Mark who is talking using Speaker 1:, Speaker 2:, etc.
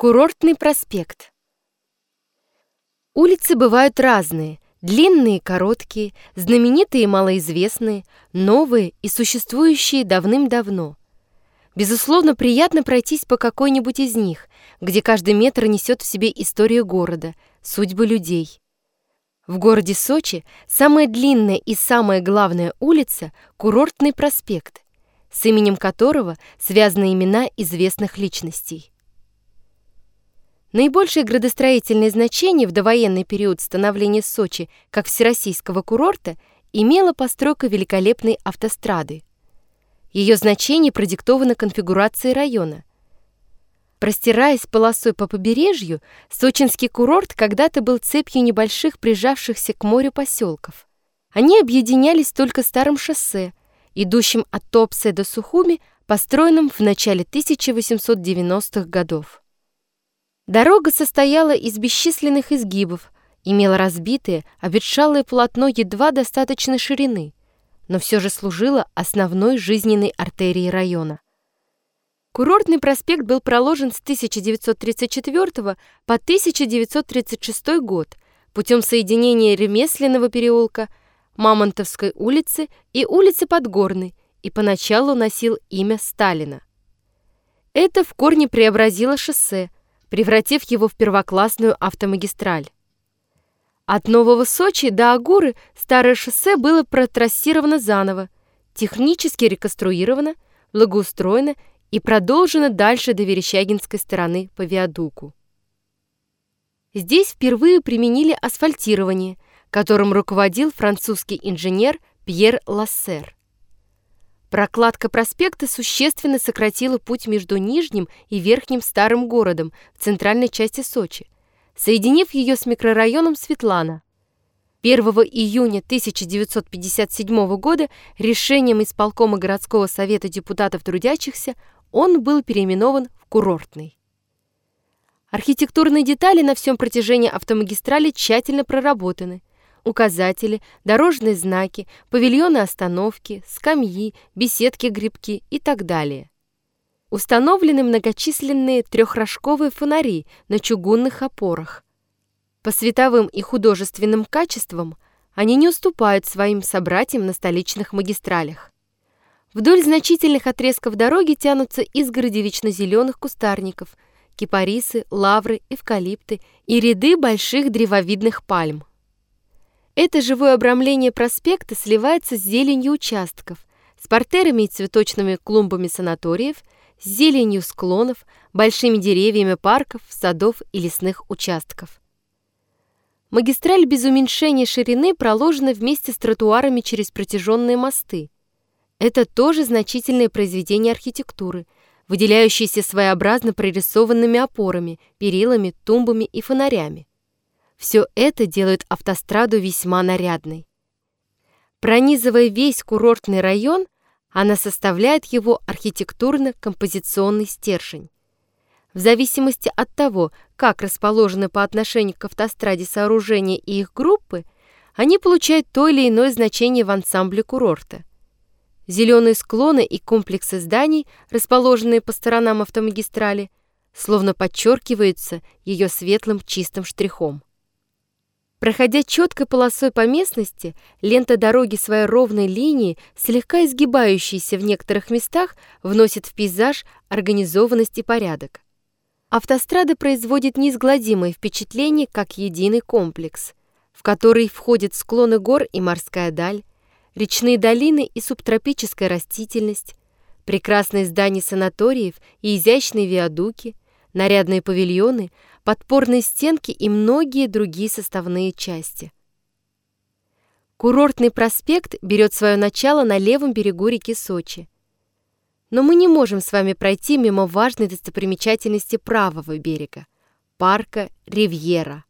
Speaker 1: Курортный проспект. Улицы бывают разные, длинные короткие, знаменитые и малоизвестные, новые и существующие давным-давно. Безусловно, приятно пройтись по какой-нибудь из них, где каждый метр несет в себе историю города, судьбы людей. В городе Сочи самая длинная и самая главная улица – Курортный проспект, с именем которого связаны имена известных личностей. Наибольшее градостроительное значение в довоенный период становления Сочи как всероссийского курорта имела постройка великолепной автострады. Ее значение продиктовано конфигурацией района. Простираясь полосой по побережью, сочинский курорт когда-то был цепью небольших прижавшихся к морю поселков. Они объединялись только старым шоссе, идущим от Топсе до Сухуми, построенным в начале 1890-х годов. Дорога состояла из бесчисленных изгибов, имела разбитое, обветшалое полотно едва достаточной ширины, но все же служила основной жизненной артерией района. Курортный проспект был проложен с 1934 по 1936 год путем соединения Ремесленного переулка, Мамонтовской улицы и улицы Подгорной и поначалу носил имя Сталина. Это в корне преобразило шоссе – превратив его в первоклассную автомагистраль. От Нового Сочи до Агуры старое шоссе было протрассировано заново, технически реконструировано, благоустроено и продолжено дальше до Верещагинской стороны по виадуку. Здесь впервые применили асфальтирование, которым руководил французский инженер Пьер Лассер. Прокладка проспекта существенно сократила путь между Нижним и Верхним Старым городом в центральной части Сочи, соединив ее с микрорайоном Светлана. 1 июня 1957 года решением исполкома городского совета депутатов трудящихся он был переименован в курортный. Архитектурные детали на всем протяжении автомагистрали тщательно проработаны – указатели, дорожные знаки, павильоны остановки, скамьи, беседки-грибки и так далее. Установлены многочисленные трехрожковые фонари на чугунных опорах. По световым и художественным качествам они не уступают своим собратьям на столичных магистралях. Вдоль значительных отрезков дороги тянутся изгороди вечно-зеленых кустарников, кипарисы, лавры, эвкалипты и ряды больших древовидных пальм. Это живое обрамление проспекта сливается с зеленью участков, с портерами и цветочными клумбами санаториев, с зеленью склонов, большими деревьями парков, садов и лесных участков. Магистраль без уменьшения ширины проложена вместе с тротуарами через протяженные мосты. Это тоже значительное произведение архитектуры, выделяющееся своеобразно прорисованными опорами, перилами, тумбами и фонарями. Все это делает автостраду весьма нарядной. Пронизывая весь курортный район, она составляет его архитектурно-композиционный стержень. В зависимости от того, как расположены по отношению к автостраде сооружения и их группы, они получают то или иное значение в ансамбле курорта. Зеленые склоны и комплексы зданий, расположенные по сторонам автомагистрали, словно подчеркиваются ее светлым чистым штрихом. Проходя четкой полосой по местности, лента дороги своей ровной линии, слегка изгибающейся в некоторых местах, вносит в пейзаж организованность и порядок. Автострада производит неизгладимое впечатление как единый комплекс, в который входят склоны гор и морская даль, речные долины и субтропическая растительность, прекрасные здания санаториев и изящные виадуки, нарядные павильоны, подпорные стенки и многие другие составные части. Курортный проспект берет свое начало на левом берегу реки Сочи. Но мы не можем с вами пройти мимо важной достопримечательности правого берега – парка Ривьера –